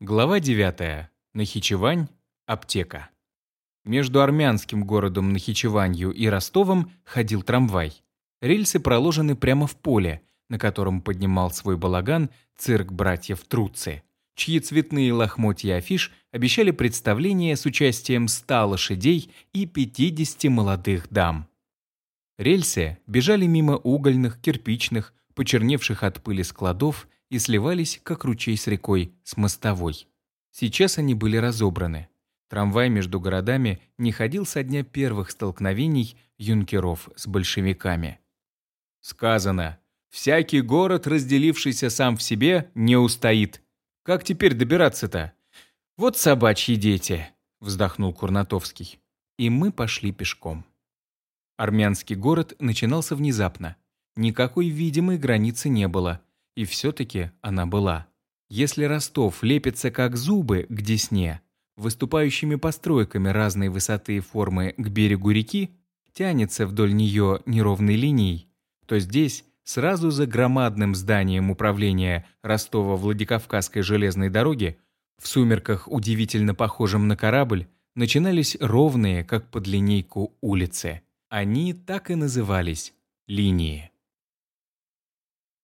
Глава 9. Нахичевань. Аптека. Между армянским городом Нахичеванью и Ростовом ходил трамвай. Рельсы проложены прямо в поле, на котором поднимал свой балаган цирк братьев Труци, чьи цветные лохмотья афиш обещали представление с участием 100 лошадей и 50 молодых дам. Рельсы бежали мимо угольных, кирпичных, почерневших от пыли складов и сливались, как ручей с рекой, с мостовой. Сейчас они были разобраны. Трамвай между городами не ходил со дня первых столкновений юнкеров с большевиками. Сказано, всякий город, разделившийся сам в себе, не устоит. Как теперь добираться-то? Вот собачьи дети, вздохнул Курнатовский. И мы пошли пешком. Армянский город начинался внезапно. Никакой видимой границы не было. И все-таки она была. Если Ростов лепится как зубы к Десне, выступающими постройками разной высоты и формы к берегу реки, тянется вдоль нее неровной линией, то здесь, сразу за громадным зданием управления Ростова-Владикавказской железной дороги, в сумерках удивительно похожим на корабль, начинались ровные, как под линейку, улицы. Они так и назывались – линии.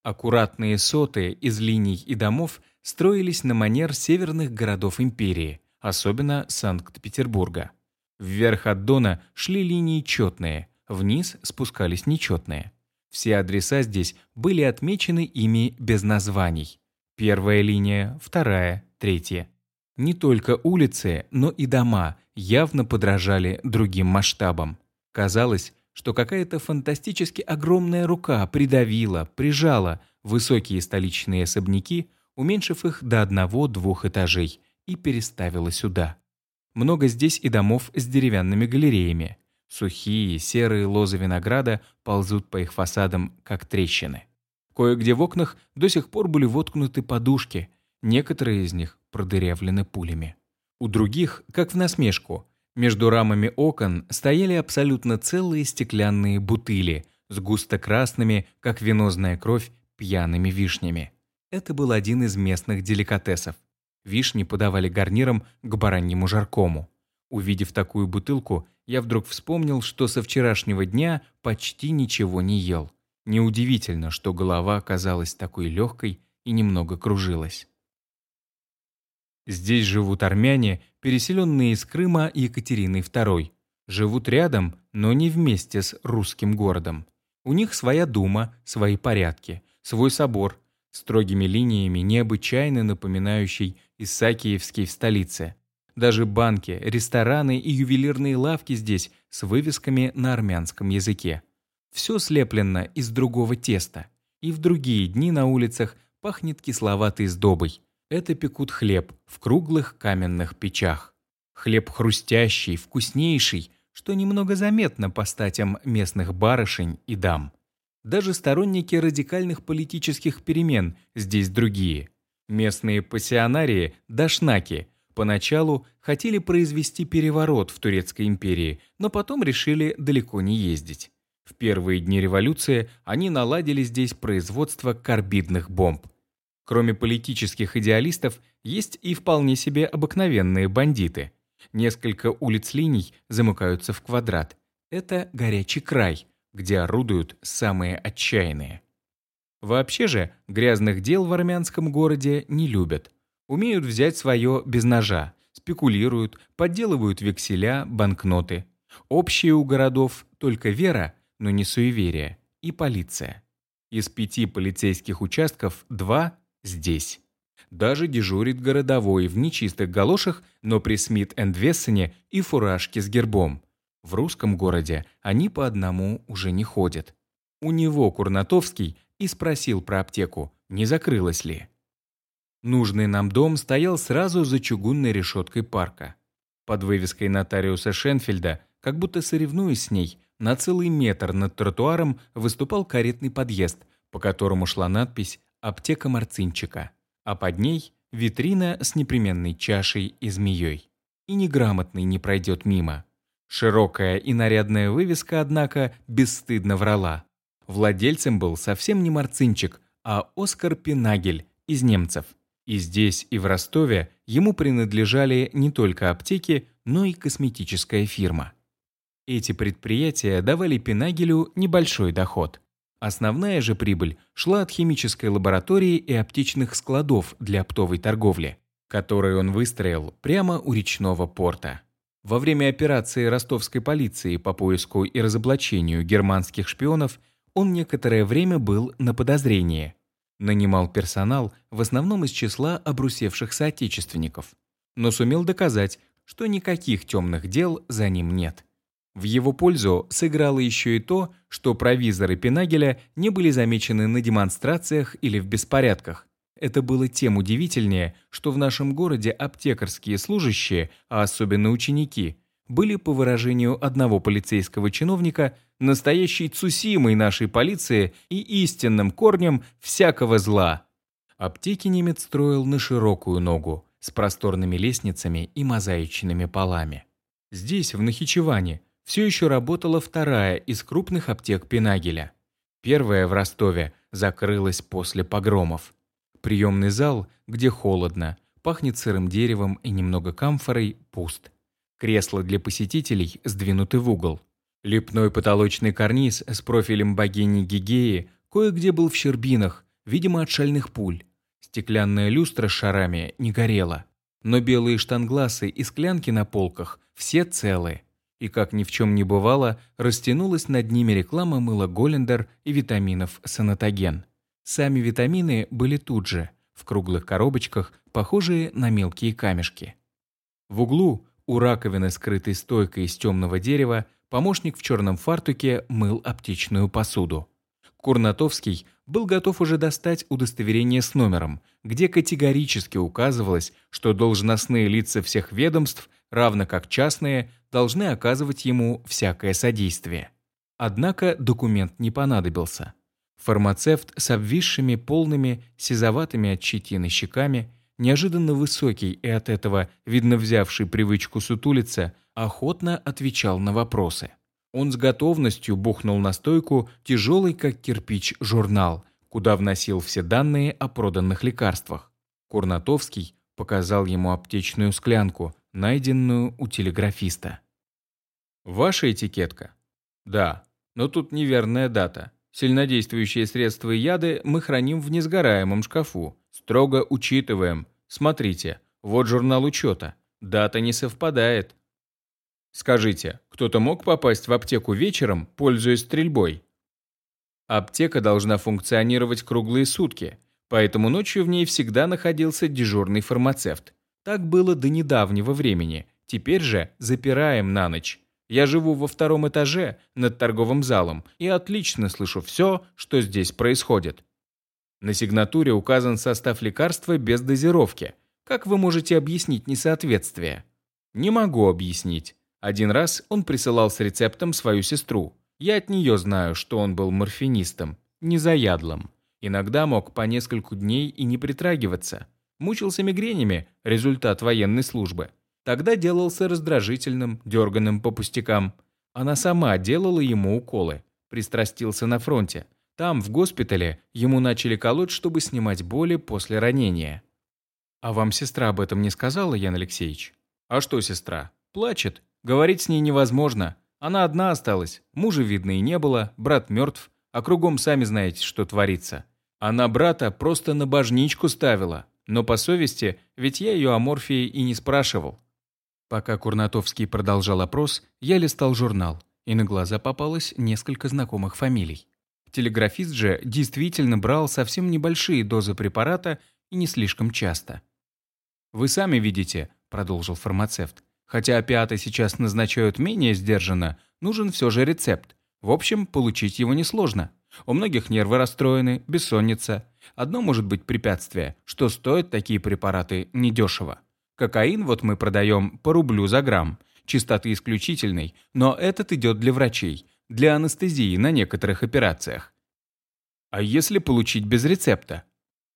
Аккуратные соты из линий и домов строились на манер северных городов империи, особенно Санкт-Петербурга. Вверх от Дона шли линии четные, вниз спускались нечетные. Все адреса здесь были отмечены ими без названий. Первая линия, вторая, третья. Не только улицы, но и дома явно подражали другим масштабам. Казалось, что какая-то фантастически огромная рука придавила, прижала высокие столичные особняки, уменьшив их до одного-двух этажей, и переставила сюда. Много здесь и домов с деревянными галереями. Сухие, серые лозы винограда ползут по их фасадам, как трещины. Кое-где в окнах до сих пор были воткнуты подушки, некоторые из них продырявлены пулями. У других, как в насмешку, между рамами окон стояли абсолютно целые стеклянные бутыли с густо-красными, как венозная кровь, пьяными вишнями. Это был один из местных деликатесов. Вишни подавали гарниром к бараньему жаркому. Увидев такую бутылку, я вдруг вспомнил, что со вчерашнего дня почти ничего не ел. Неудивительно, что голова оказалась такой легкой и немного кружилась. Здесь живут армяне, переселенные из Крыма Екатериной II. Живут рядом, но не вместе с русским городом. У них своя дума, свои порядки, свой собор, строгими линиями, необычайно напоминающий Исаакиевский в столице. Даже банки, рестораны и ювелирные лавки здесь с вывесками на армянском языке. Все слеплено из другого теста. И в другие дни на улицах пахнет кисловатой сдобой – это пекут хлеб в круглых каменных печах. Хлеб хрустящий, вкуснейший, что немного заметно по статям местных барышень и дам. Даже сторонники радикальных политических перемен здесь другие. Местные пассионарии, дашнаки, поначалу хотели произвести переворот в Турецкой империи, но потом решили далеко не ездить. В первые дни революции они наладили здесь производство карбидных бомб. Кроме политических идеалистов, есть и вполне себе обыкновенные бандиты. Несколько улиц-линий замыкаются в квадрат. Это горячий край, где орудуют самые отчаянные. Вообще же грязных дел в армянском городе не любят. Умеют взять свое без ножа, спекулируют, подделывают векселя, банкноты. Общие у городов только вера, но не суеверие, и полиция. Из пяти полицейских участков два здесь. Даже дежурит городовой в нечистых галошах, но при Смит энд Вессоне и фуражке с гербом. В русском городе они по одному уже не ходят. У него Курнатовский и спросил про аптеку, не закрылась ли. Нужный нам дом стоял сразу за чугунной решеткой парка. Под вывеской нотариуса Шенфельда, как будто соревнуясь с ней, на целый метр над тротуаром выступал каретный подъезд, по которому шла надпись аптека Марцинчика, а под ней витрина с непременной чашей и змеей. И неграмотный не пройдет мимо. Широкая и нарядная вывеска, однако, бесстыдно врала. Владельцем был совсем не Марцинчик, а Оскар Пинагель из немцев. И здесь, и в Ростове ему принадлежали не только аптеки, но и косметическая фирма. Эти предприятия давали Пенагелю небольшой доход. Основная же прибыль шла от химической лаборатории и аптечных складов для оптовой торговли, которые он выстроил прямо у речного порта. Во время операции ростовской полиции по поиску и разоблачению германских шпионов он некоторое время был на подозрении. Нанимал персонал в основном из числа обрусевших соотечественников, но сумел доказать, что никаких темных дел за ним нет. В его пользу сыграло еще и то, что провизоры Пенагеля не были замечены на демонстрациях или в беспорядках. Это было тем удивительнее, что в нашем городе аптекарские служащие, а особенно ученики, были, по выражению одного полицейского чиновника, настоящей цусимой нашей полиции и истинным корнем всякого зла. Аптеки немец строил на широкую ногу, с просторными лестницами и мозаичными полами. Здесь, в Нахичеване, все еще работала вторая из крупных аптек Пенагеля. Первая в Ростове закрылась после погромов. Приемный зал, где холодно, пахнет сырым деревом и немного камфорой, пуст. Кресла для посетителей сдвинуты в угол. Лепной потолочный карниз с профилем богини Гигеи кое-где был в щербинах, видимо, от шальных пуль. Стеклянная люстра с шарами не горела. Но белые штангласы и склянки на полках все целые и, как ни в чем не бывало, растянулась над ними реклама мыла Голлендер и витаминов Санатоген. Сами витамины были тут же, в круглых коробочках, похожие на мелкие камешки. В углу, у раковины, скрытой стойкой из темного дерева, помощник в черном фартуке мыл аптечную посуду. Курнатовский был готов уже достать удостоверение с номером, где категорически указывалось, что должностные лица всех ведомств, равно как частные, должны оказывать ему всякое содействие. Однако документ не понадобился. Фармацевт с обвисшими полными, сизоватыми от щетины щеками, неожиданно высокий и от этого, видно взявший привычку сутулиться, охотно отвечал на вопросы. Он с готовностью бухнул на стойку тяжелый, как кирпич, журнал, куда вносил все данные о проданных лекарствах. Курнатовский показал ему аптечную склянку, найденную у телеграфиста. «Ваша этикетка?» «Да, но тут неверная дата. Сильнодействующие средства и яды мы храним в несгораемом шкафу. Строго учитываем. Смотрите, вот журнал учета. Дата не совпадает». «Скажите, кто-то мог попасть в аптеку вечером, пользуясь стрельбой?» Аптека должна функционировать круглые сутки, поэтому ночью в ней всегда находился дежурный фармацевт. Так было до недавнего времени. Теперь же запираем на ночь. Я живу во втором этаже над торговым залом и отлично слышу все, что здесь происходит. На сигнатуре указан состав лекарства без дозировки. Как вы можете объяснить несоответствие? Не могу объяснить. Один раз он присылал с рецептом свою сестру. Я от нее знаю, что он был морфинистом, незаядлым. Иногда мог по нескольку дней и не притрагиваться. Мучился мигренями, результат военной службы. Тогда делался раздражительным, дерганым по пустякам. Она сама делала ему уколы. Пристрастился на фронте. Там, в госпитале, ему начали колоть, чтобы снимать боли после ранения. «А вам сестра об этом не сказала, Ян Алексеевич?» «А что сестра? Плачет. Говорить с ней невозможно. Она одна осталась. Мужа, видно, и не было, брат мертв. А кругом сами знаете, что творится. Она брата просто на божничку ставила. Но по совести, ведь я ее о морфии и не спрашивал. Пока Курнатовский продолжал опрос, я листал журнал, и на глаза попалось несколько знакомых фамилий. Телеграфист же действительно брал совсем небольшие дозы препарата и не слишком часто. «Вы сами видите», — продолжил фармацевт, «хотя опиаты сейчас назначают менее сдержанно, нужен все же рецепт. В общем, получить его несложно. У многих нервы расстроены, бессонница. Одно может быть препятствие, что стоят такие препараты недешево. Кокаин вот мы продаем по рублю за грамм. Чистоты исключительной, но этот идет для врачей, для анестезии на некоторых операциях. А если получить без рецепта?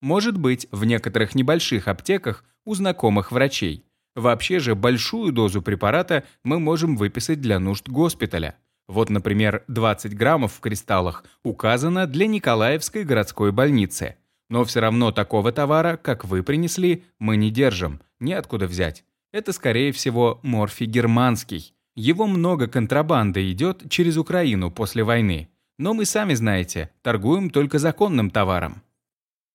Может быть, в некоторых небольших аптеках у знакомых врачей. Вообще же большую дозу препарата мы можем выписать для нужд госпиталя. Вот, например, 20 граммов в кристаллах указано для Николаевской городской больницы. Но все равно такого товара, как вы принесли, мы не держим, неоткуда взять. Это, скорее всего, морфий германский. Его много контрабанды идет через Украину после войны. Но мы сами знаете, торгуем только законным товаром.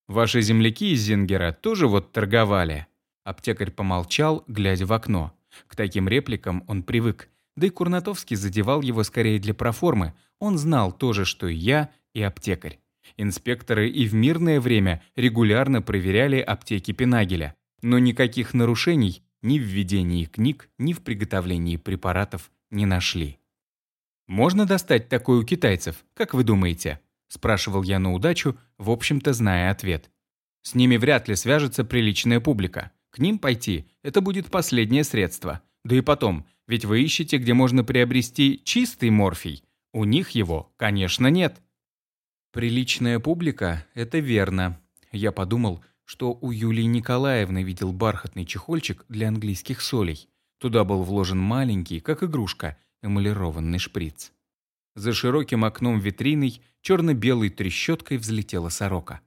Ваши земляки из Зингера тоже вот торговали. Аптекарь помолчал, глядя в окно. К таким репликам он привык. Да и Курнатовский задевал его скорее для проформы. Он знал то же, что и я, и аптекарь. Инспекторы и в мирное время регулярно проверяли аптеки Пенагеля. Но никаких нарушений ни в введении книг, ни в приготовлении препаратов не нашли. «Можно достать такое у китайцев, как вы думаете?» спрашивал я на удачу, в общем-то зная ответ. «С ними вряд ли свяжется приличная публика. К ним пойти – это будет последнее средство. Да и потом, ведь вы ищете, где можно приобрести чистый морфий. У них его, конечно, нет». «Приличная публика – это верно». Я подумал, что у Юлии Николаевны видел бархатный чехольчик для английских солей. Туда был вложен маленький, как игрушка, эмалированный шприц. За широким окном витриной черно-белой трещоткой взлетела сорока.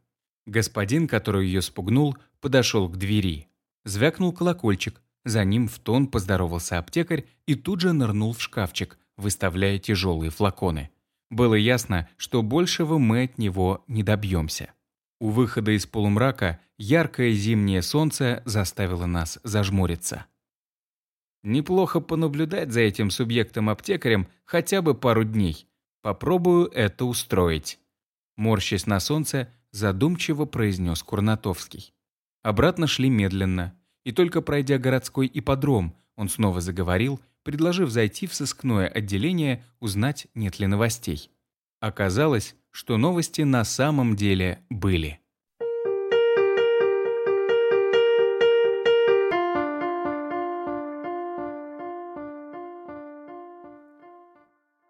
Господин, который ее спугнул, подошел к двери. Звякнул колокольчик, за ним в тон поздоровался аптекарь и тут же нырнул в шкафчик, выставляя тяжелые флаконы. Было ясно, что большего мы от него не добьемся. У выхода из полумрака яркое зимнее солнце заставило нас зажмуриться. Неплохо понаблюдать за этим субъектом-аптекарем хотя бы пару дней. Попробую это устроить. Морщась на солнце, задумчиво произнес Курнатовский. Обратно шли медленно. И только пройдя городской ипподром, он снова заговорил, предложив зайти в сыскное отделение, узнать, нет ли новостей. Оказалось, что новости на самом деле были.